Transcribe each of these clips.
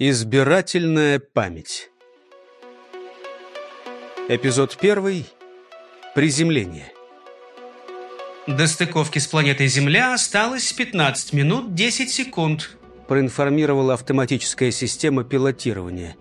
Избирательная память. Эпизод первый. Приземление. До стыковки с планетой Земля осталось 15 минут 10 секунд. Проинформировала автоматическая система пилотирования.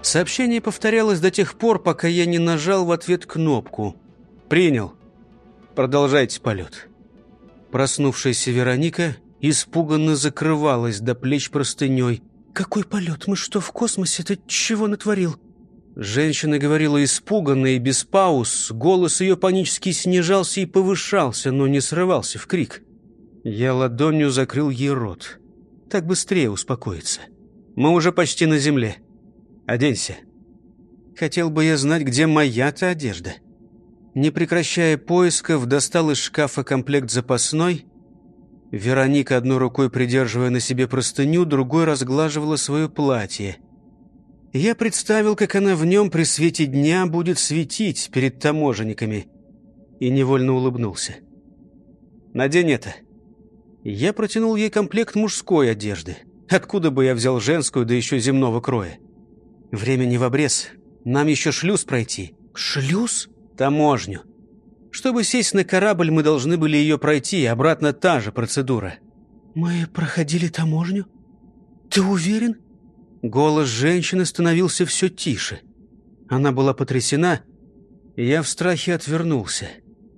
Сообщение повторялось до тех пор, пока я не нажал в ответ кнопку. «Принял. Продолжайте полет». Проснувшаяся Вероника испуганно закрывалась до плеч простыней. «Какой полет? Мы что, в космосе? Ты чего натворил?» Женщина говорила испуганно и без пауз. Голос ее панически снижался и повышался, но не срывался в крик. Я ладонью закрыл ей рот. Так быстрее успокоиться. Мы уже почти на земле. Оденься. Хотел бы я знать, где моя-то одежда. Не прекращая поисков, достал из шкафа комплект запасной. Вероника, одной рукой придерживая на себе простыню, другой разглаживала свое платье. Я представил, как она в нем при свете дня будет светить перед таможенниками, и невольно улыбнулся. «Надень это». Я протянул ей комплект мужской одежды. Откуда бы я взял женскую, да еще земного кроя? Времени в обрез. Нам еще шлюз пройти. Шлюз? Таможню. Чтобы сесть на корабль, мы должны были ее пройти, обратно та же процедура. Мы проходили таможню? Ты уверен? Голос женщины становился все тише. Она была потрясена, и я в страхе отвернулся.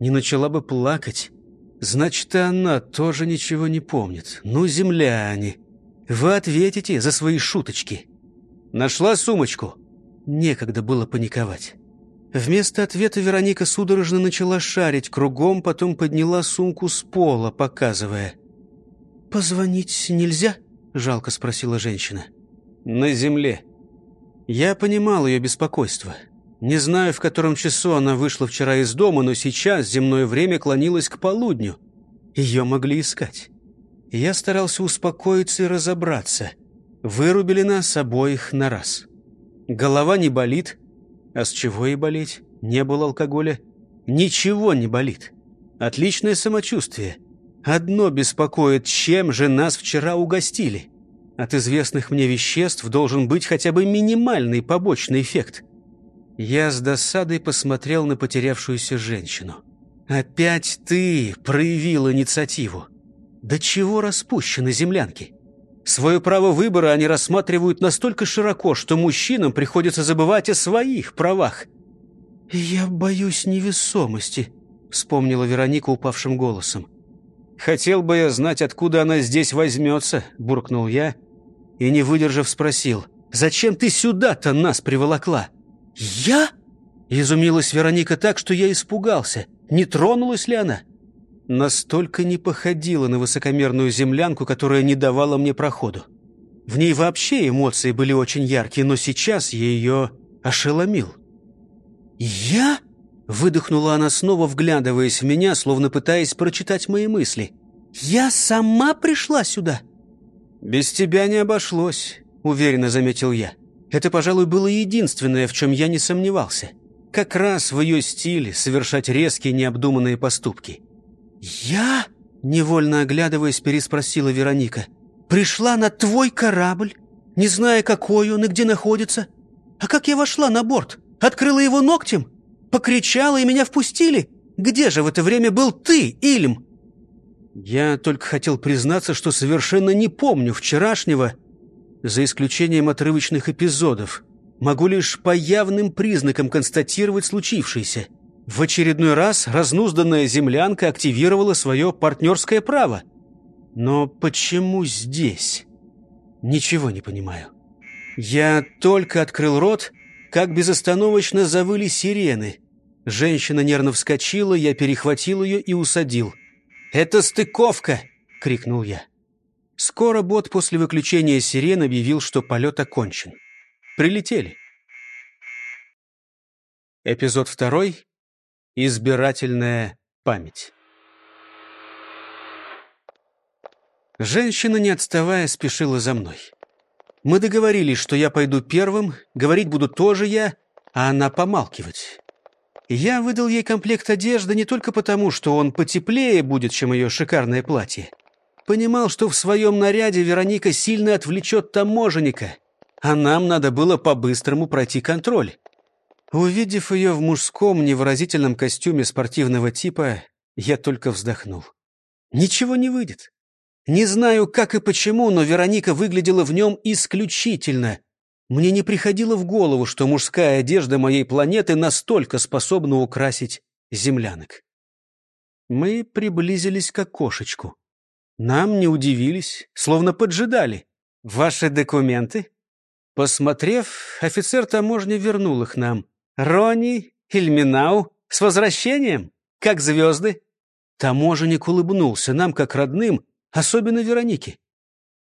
Не начала бы плакать. Значит, и она тоже ничего не помнит. Ну, земляне, вы ответите за свои шуточки. Нашла сумочку? Некогда было паниковать. Вместо ответа Вероника судорожно начала шарить кругом, потом подняла сумку с пола, показывая. «Позвонить нельзя?» — жалко спросила женщина. «На земле». Я понимал ее беспокойство. Не знаю, в котором часу она вышла вчера из дома, но сейчас земное время клонилось к полудню. Ее могли искать. Я старался успокоиться и разобраться — Вырубили нас обоих на раз. Голова не болит. А с чего и болеть? Не было алкоголя. Ничего не болит. Отличное самочувствие. Одно беспокоит, чем же нас вчера угостили. От известных мне веществ должен быть хотя бы минимальный побочный эффект. Я с досадой посмотрел на потерявшуюся женщину. «Опять ты проявил инициативу. До чего распущены землянки?» Свое право выбора они рассматривают настолько широко, что мужчинам приходится забывать о своих правах. «Я боюсь невесомости», — вспомнила Вероника упавшим голосом. «Хотел бы я знать, откуда она здесь возьмется», — буркнул я и, не выдержав, спросил. «Зачем ты сюда-то нас приволокла?» «Я?» — изумилась Вероника так, что я испугался. «Не тронулась ли она?» Настолько не походила на высокомерную землянку, которая не давала мне проходу. В ней вообще эмоции были очень яркие, но сейчас я ее ошеломил. «Я?» — выдохнула она снова, вглядываясь в меня, словно пытаясь прочитать мои мысли. «Я сама пришла сюда?» «Без тебя не обошлось», — уверенно заметил я. Это, пожалуй, было единственное, в чем я не сомневался. Как раз в ее стиле совершать резкие необдуманные поступки. «Я?» — невольно оглядываясь, переспросила Вероника. «Пришла на твой корабль, не зная, какой он и где находится. А как я вошла на борт? Открыла его ногтем? Покричала, и меня впустили? Где же в это время был ты, Ильм?» Я только хотел признаться, что совершенно не помню вчерашнего, за исключением отрывочных эпизодов. Могу лишь по явным признакам констатировать случившееся. В очередной раз разнузданная землянка активировала свое партнерское право. Но почему здесь? Ничего не понимаю. Я только открыл рот, как безостановочно завыли сирены. Женщина нервно вскочила, я перехватил ее и усадил. «Это стыковка!» — крикнул я. Скоро бот после выключения сирен объявил, что полет окончен. Прилетели. Эпизод второй Избирательная память. Женщина, не отставая, спешила за мной. Мы договорились, что я пойду первым, говорить буду тоже я, а она помалкивать. Я выдал ей комплект одежды не только потому, что он потеплее будет, чем ее шикарное платье. Понимал, что в своем наряде Вероника сильно отвлечет таможенника, а нам надо было по-быстрому пройти контроль. Увидев ее в мужском невыразительном костюме спортивного типа, я только вздохнул. Ничего не выйдет. Не знаю, как и почему, но Вероника выглядела в нем исключительно. Мне не приходило в голову, что мужская одежда моей планеты настолько способна украсить землянок. Мы приблизились к окошечку. Нам не удивились, словно поджидали. «Ваши документы?» Посмотрев, офицер таможни вернул их нам. «Рони, Ильминау, с возвращением! Как звезды!» Таможенник улыбнулся нам, как родным, особенно Веронике.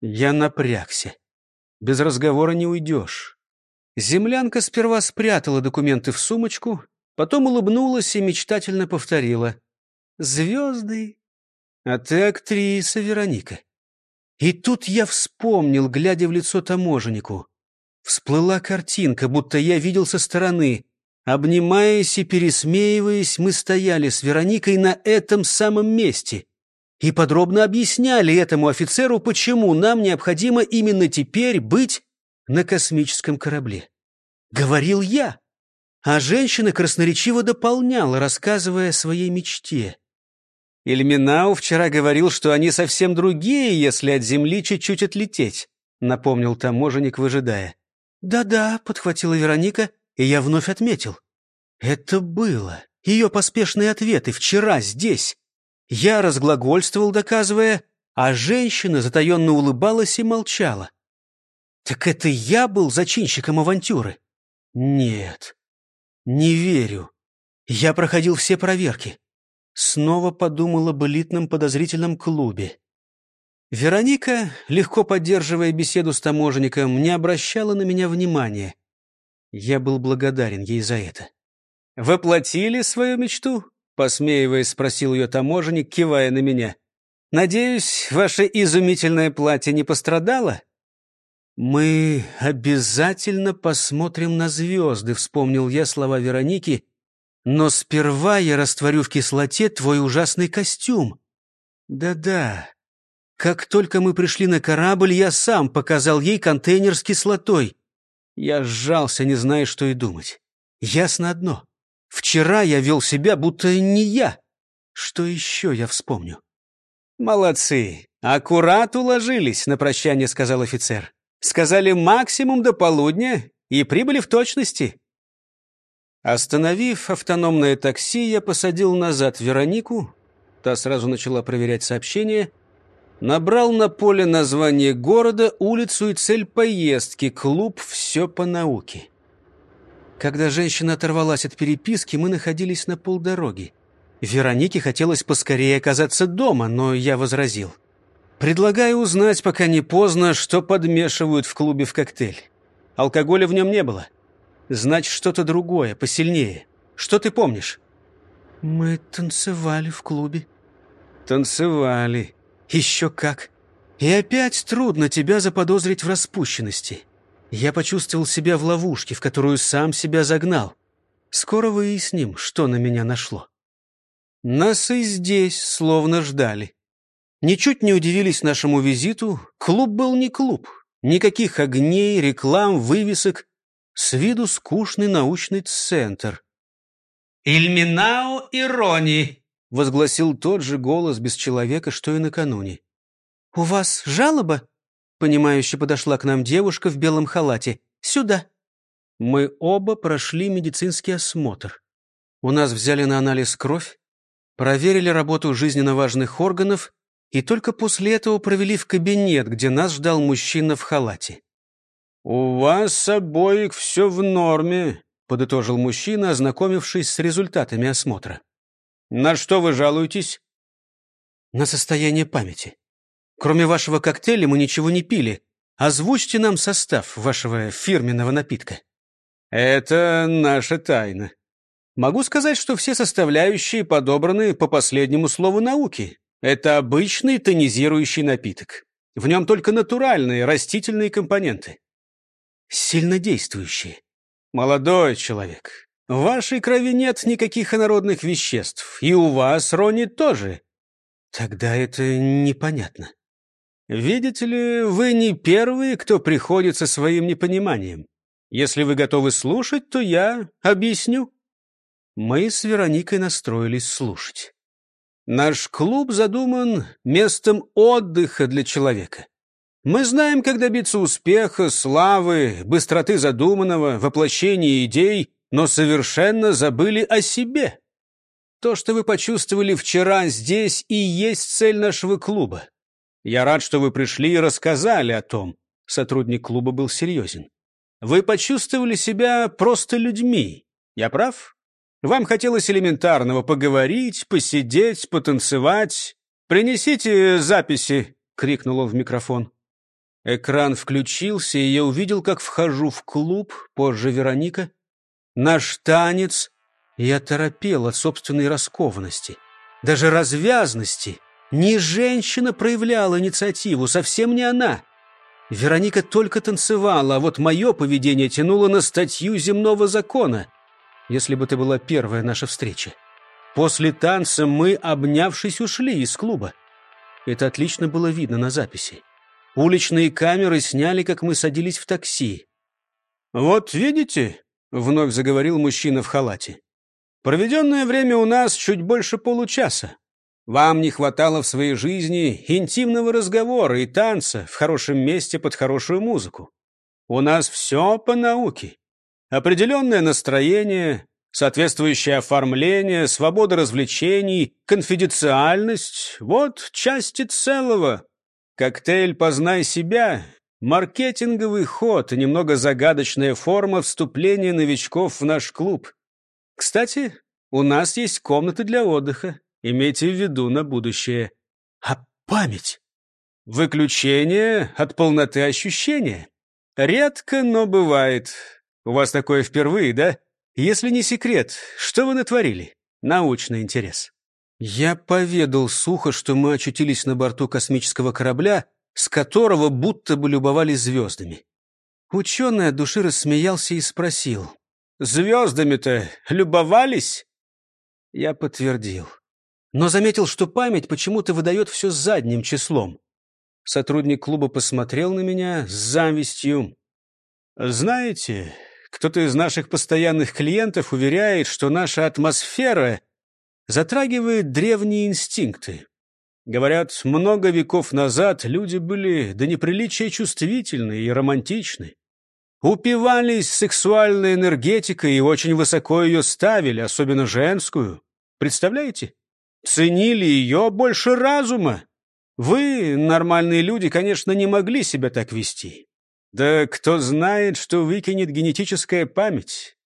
Я напрягся. Без разговора не уйдешь. Землянка сперва спрятала документы в сумочку, потом улыбнулась и мечтательно повторила. «Звезды, а ты актриса, Вероника». И тут я вспомнил, глядя в лицо таможеннику. Всплыла картинка, будто я видел со стороны. Обнимаясь и пересмеиваясь, мы стояли с Вероникой на этом самом месте и подробно объясняли этому офицеру, почему нам необходимо именно теперь быть на космическом корабле. Говорил я, а женщина красноречиво дополняла, рассказывая о своей мечте. Ильминау вчера говорил, что они совсем другие, если от Земли чуть-чуть отлететь, напомнил таможенник, выжидая. «Да-да», — подхватила Вероника, и я вновь отметил. Это было. Ее поспешные ответы вчера здесь. Я разглагольствовал, доказывая, а женщина затаенно улыбалась и молчала. Так это я был зачинщиком авантюры? Нет, не верю. Я проходил все проверки. Снова подумал об элитном подозрительном клубе. Вероника, легко поддерживая беседу с таможенником, не обращала на меня внимания. Я был благодарен ей за это. «Воплотили свою мечту?» — посмеиваясь, спросил ее таможенник, кивая на меня. «Надеюсь, ваше изумительное платье не пострадало?» «Мы обязательно посмотрим на звезды», — вспомнил я слова Вероники, но сперва я растворю в кислоте твой ужасный костюм. Да-да. Как только мы пришли на корабль, я сам показал ей контейнер с кислотой. Я сжался, не зная, что и думать. Ясно одно. Вчера я вел себя, будто не я. Что еще я вспомню? «Молодцы! Аккурат уложились», — на прощание сказал офицер. «Сказали максимум до полудня и прибыли в точности. Остановив автономное такси, я посадил назад Веронику. Та сразу начала проверять сообщения. Набрал на поле название города, улицу и цель поездки. Клуб «Все по науке». Когда женщина оторвалась от переписки, мы находились на полдороги. Веронике хотелось поскорее оказаться дома, но я возразил. Предлагаю узнать, пока не поздно, что подмешивают в клубе в коктейль. Алкоголя в нем не было. Значит, что-то другое, посильнее. Что ты помнишь?» «Мы танцевали в клубе». «Танцевали. Еще как. И опять трудно тебя заподозрить в распущенности. Я почувствовал себя в ловушке, в которую сам себя загнал. Скоро выясним, что на меня нашло». Нас и здесь словно ждали. Ничуть не удивились нашему визиту. Клуб был не клуб. Никаких огней, реклам, вывесок. С виду скучный научный центр. «Ильминау и Рони!» — возгласил тот же голос без человека, что и накануне. «У вас жалоба?» — понимающе подошла к нам девушка в белом халате. «Сюда!» Мы оба прошли медицинский осмотр. У нас взяли на анализ кровь, проверили работу жизненно важных органов и только после этого провели в кабинет, где нас ждал мужчина в халате. «У вас обоих все в норме», — подытожил мужчина, ознакомившись с результатами осмотра. «На что вы жалуетесь?» «На состояние памяти. Кроме вашего коктейля мы ничего не пили. Озвучьте нам состав вашего фирменного напитка». «Это наша тайна. Могу сказать, что все составляющие подобраны по последнему слову науки. Это обычный тонизирующий напиток. В нем только натуральные растительные компоненты сильнодействующие. Молодой человек, в вашей крови нет никаких инородных веществ, и у вас, Рони, тоже. Тогда это непонятно. Видите ли, вы не первые, кто приходит со своим непониманием. Если вы готовы слушать, то я объясню. Мы с Вероникой настроились слушать. Наш клуб задуман местом отдыха для человека. Мы знаем, как добиться успеха, славы, быстроты задуманного, воплощения идей, но совершенно забыли о себе. То, что вы почувствовали вчера здесь, и есть цель нашего клуба. Я рад, что вы пришли и рассказали о том. Сотрудник клуба был серьезен. Вы почувствовали себя просто людьми. Я прав? Вам хотелось элементарного поговорить, посидеть, потанцевать. Принесите записи, крикнул он в микрофон. Экран включился, и я увидел, как вхожу в клуб, позже Вероника. Наш танец. Я торопел от собственной раскованности, даже развязности. Не женщина проявляла инициативу, совсем не она. Вероника только танцевала, а вот мое поведение тянуло на статью земного закона. Если бы это была первая наша встреча. После танца мы, обнявшись, ушли из клуба. Это отлично было видно на записи. Уличные камеры сняли, как мы садились в такси. «Вот видите», — вновь заговорил мужчина в халате, «проведенное время у нас чуть больше получаса. Вам не хватало в своей жизни интимного разговора и танца в хорошем месте под хорошую музыку. У нас все по науке. Определенное настроение, соответствующее оформление, свобода развлечений, конфиденциальность — вот части целого. Коктейль «Познай себя» — маркетинговый ход и немного загадочная форма вступления новичков в наш клуб. Кстати, у нас есть комнаты для отдыха. Имейте в виду на будущее. А память? Выключение от полноты ощущения. Редко, но бывает. У вас такое впервые, да? Если не секрет, что вы натворили? Научный интерес. Я поведал сухо, что мы очутились на борту космического корабля, с которого будто бы любовались звездами. Ученый от души рассмеялся и спросил. «Звездами-то любовались?» Я подтвердил. Но заметил, что память почему-то выдает все задним числом. Сотрудник клуба посмотрел на меня с завистью. «Знаете, кто-то из наших постоянных клиентов уверяет, что наша атмосфера затрагивает древние инстинкты. Говорят, много веков назад люди были до неприличия чувствительны и романтичны. Упивались сексуальной энергетикой и очень высоко ее ставили, особенно женскую. Представляете? Ценили ее больше разума. Вы, нормальные люди, конечно, не могли себя так вести. Да кто знает, что выкинет генетическая память.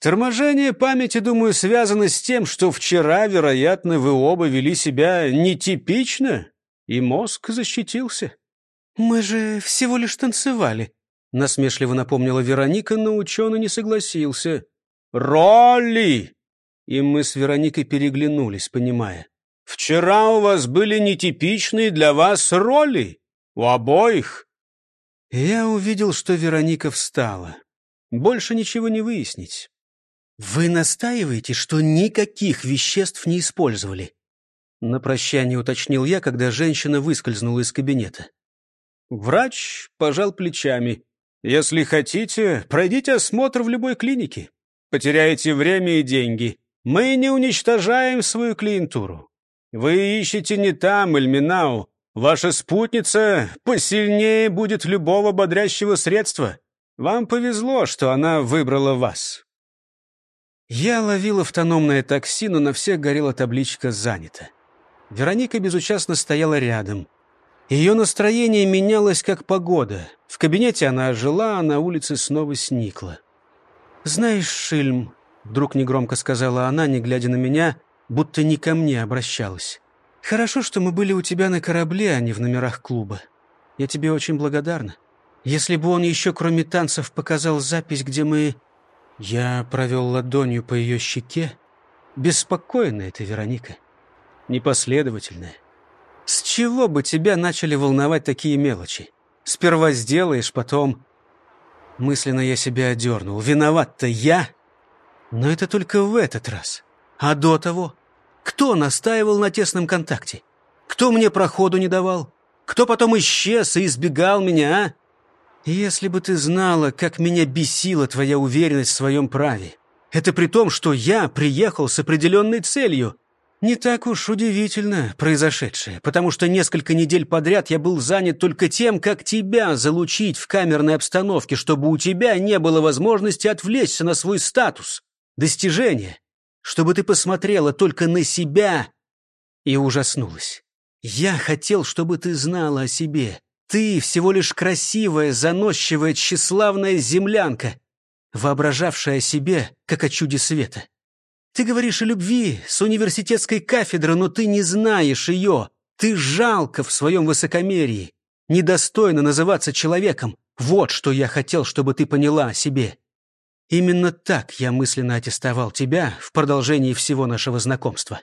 Торможение памяти, думаю, связано с тем, что вчера, вероятно, вы оба вели себя нетипично, и мозг защитился. «Мы же всего лишь танцевали», — насмешливо напомнила Вероника, но ученый не согласился. «Роли!» И мы с Вероникой переглянулись, понимая. «Вчера у вас были нетипичные для вас роли. У обоих». Я увидел, что Вероника встала. Больше ничего не выяснить. «Вы настаиваете, что никаких веществ не использовали?» На прощание уточнил я, когда женщина выскользнула из кабинета. Врач пожал плечами. «Если хотите, пройдите осмотр в любой клинике. Потеряете время и деньги. Мы не уничтожаем свою клиентуру. Вы ищете не там, Эльминау. Ваша спутница посильнее будет любого бодрящего средства. Вам повезло, что она выбрала вас». Я ловил автономное такси, но на всех горела табличка «Занято». Вероника безучастно стояла рядом. Ее настроение менялось, как погода. В кабинете она ожила, а на улице снова сникла. «Знаешь, Шильм», — вдруг негромко сказала она, не глядя на меня, будто не ко мне обращалась. «Хорошо, что мы были у тебя на корабле, а не в номерах клуба. Я тебе очень благодарна. Если бы он еще, кроме танцев, показал запись, где мы я провел ладонью по ее щеке. Беспокойная ты, Вероника. Непоследовательная. С чего бы тебя начали волновать такие мелочи? Сперва сделаешь, потом... Мысленно я себя одернул. Виноват-то я. Но это только в этот раз. А до того? Кто настаивал на тесном контакте? Кто мне проходу не давал? Кто потом исчез и избегал меня, а? Если бы ты знала, как меня бесила твоя уверенность в своем праве. Это при том, что я приехал с определенной целью. Не так уж удивительно произошедшее, потому что несколько недель подряд я был занят только тем, как тебя залучить в камерной обстановке, чтобы у тебя не было возможности отвлечься на свой статус, достижение, чтобы ты посмотрела только на себя и ужаснулась. Я хотел, чтобы ты знала о себе. Ты всего лишь красивая, заносчивая, тщеславная землянка, воображавшая себе, как о чуде света. Ты говоришь о любви с университетской кафедры, но ты не знаешь ее. Ты жалко в своем высокомерии. Недостойно называться человеком. Вот что я хотел, чтобы ты поняла о себе. Именно так я мысленно аттестовал тебя в продолжении всего нашего знакомства.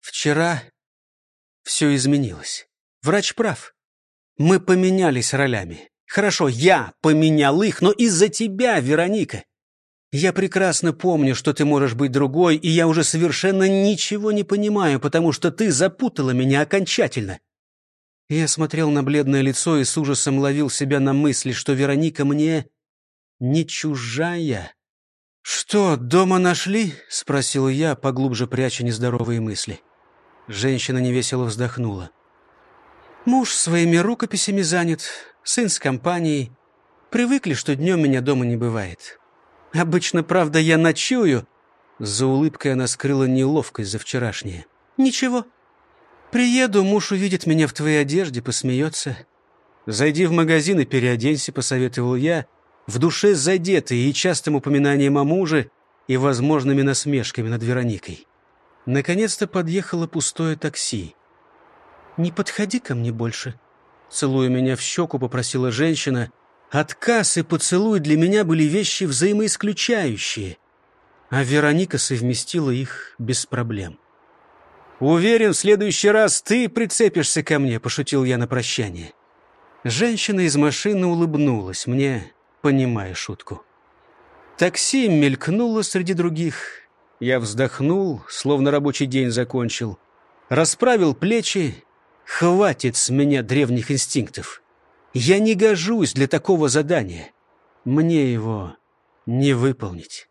Вчера все изменилось. Врач прав. Мы поменялись ролями. Хорошо, я поменял их, но из-за тебя, Вероника. Я прекрасно помню, что ты можешь быть другой, и я уже совершенно ничего не понимаю, потому что ты запутала меня окончательно. Я смотрел на бледное лицо и с ужасом ловил себя на мысли, что Вероника мне не чужая. «Что, дома нашли?» — спросил я, поглубже пряча нездоровые мысли. Женщина невесело вздохнула. «Муж своими рукописями занят, сын с компанией. Привыкли, что днем меня дома не бывает. Обычно, правда, я ночую». За улыбкой она скрыла неловкость за вчерашнее. «Ничего. Приеду, муж увидит меня в твоей одежде, посмеется. Зайди в магазин и переоденься», — посоветовал я, в душе задетый и частым упоминанием о муже, и возможными насмешками над Вероникой. Наконец-то подъехало пустое такси. «Не подходи ко мне больше», — целуя меня в щеку, попросила женщина, Отказ и поцелуй для меня были вещи взаимоисключающие, а Вероника совместила их без проблем. «Уверен, в следующий раз ты прицепишься ко мне», — пошутил я на прощание. Женщина из машины улыбнулась мне, понимая шутку. Такси мелькнуло среди других. Я вздохнул, словно рабочий день закончил. Расправил плечи. Хватит с меня древних инстинктов. Я не гожусь для такого задания. Мне его не выполнить.